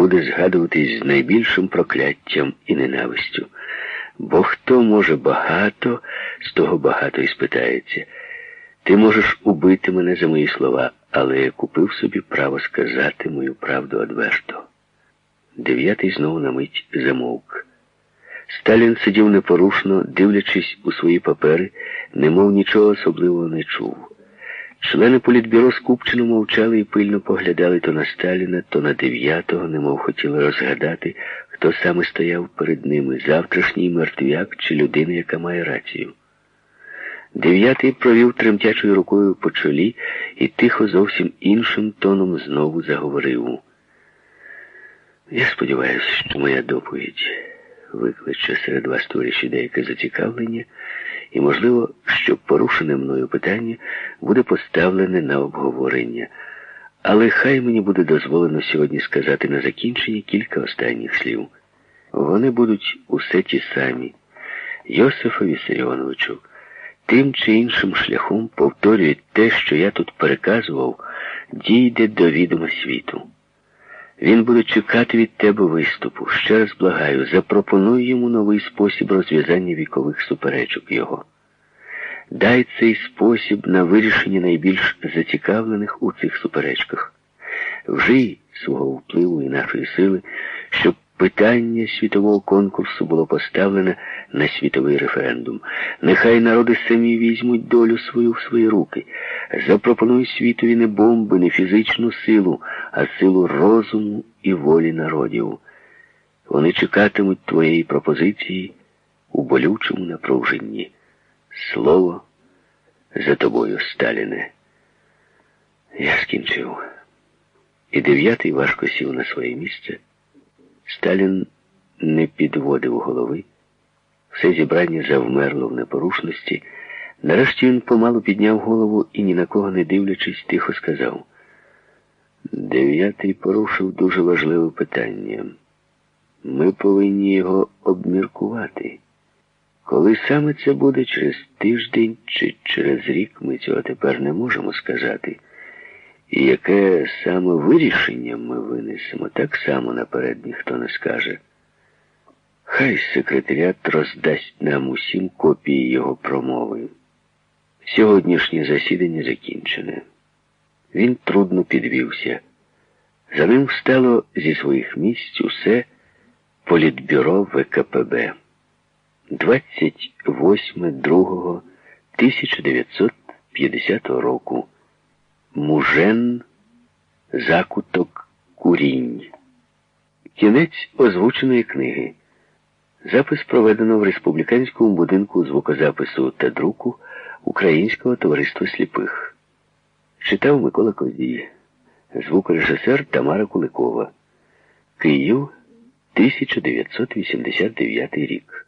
буде згадуватись з найбільшим прокляттям і ненавистю. Бо хто може багато, з того багато і спитається. Ти можеш убити мене за мої слова, але я купив собі право сказати мою правду одверто. Дев'ятий знову на мить замовк. Сталін сидів непорушно, дивлячись у свої папери, немов нічого особливого не чув. Члени політбюро скупчено мовчали і пильно поглядали то на Сталіна, то на дев'ятого, немов хотіли розгадати, хто саме стояв перед ними, завтрашній мертвяк чи людина, яка має рацію. Дев'ятий провів тремтячою рукою по чолі і тихо, зовсім іншим тоном знову заговорив. Я сподіваюся, що моя доповідь викличе серед вас товариші деяке зацікавлення, і, можливо, що порушене мною питання буде поставлене на обговорення. Але хай мені буде дозволено сьогодні сказати на закінчення кілька останніх слів. Вони будуть усе ті самі. Йосифа Вісаріоновичу, тим чи іншим шляхом повторюють те, що я тут переказував, дійде до відома світу. Він буде чекати від тебе виступу. Ще раз благаю, запропонуй йому новий спосіб розв'язання вікових суперечок його. Дай цей спосіб на вирішення найбільш зацікавлених у цих суперечках. Вжий свого впливу і нашої сили, щоб питання світового конкурсу було поставлене на світовий референдум. Нехай народи самі візьмуть долю свою в свої руки. Запропонуй світові не бомби, не фізичну силу, а силу розуму і волі народів. Вони чекатимуть твоєї пропозиції у болючому напруженні. Слово за тобою, Сталіне. Я скінчив. І дев'ятий важко сів на своє місце. Сталін не підводив голови. Все зібрання завмерло в непорушності. Нарешті він помалу підняв голову і, ні на кого не дивлячись, тихо сказав. Дев'ятий порушив дуже важливе питання. Ми повинні його обміркувати. Коли саме це буде через тиждень чи через рік, ми цього тепер не можемо сказати. І яке саме вирішення ми винесемо, так само наперед ніхто не скаже. Хай секретаріат роздасть нам усім копії його промови. Сьогоднішнє засідання закінчене. Він трудно підвівся. За ним встало зі своїх місць усе політбюро ВКПБ. 28.02.1950 року. Мужен, закуток, курінь. Кінець озвученої книги. Запис проведено в республіканському будинку звукозапису та друку Українського товариства сліпих. Читав Микола Козій, звукорежисер Тамара Куликова. Київ, 1989 рік.